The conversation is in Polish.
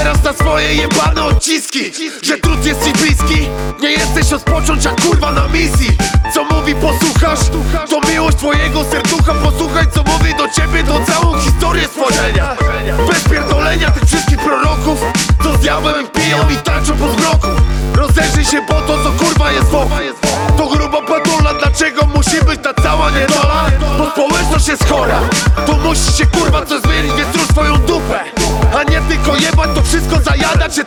teraz na swoje jebane odciski Że trud jest ci bliski. Nie jesteś rozpocząć jak kurwa na misji. Co mówi posłuchasz? To miłość twojego serducha. Posłuchaj co mówi do ciebie To całą historię stworzenia Bez pierdolenia tych wszystkich proroków Co z diabłem piją i tańczą po zmroku. Rozejrzyj się po to co kurwa jest wokół. To gruba padula Dlaczego musi być ta cała niedola? Zajadać się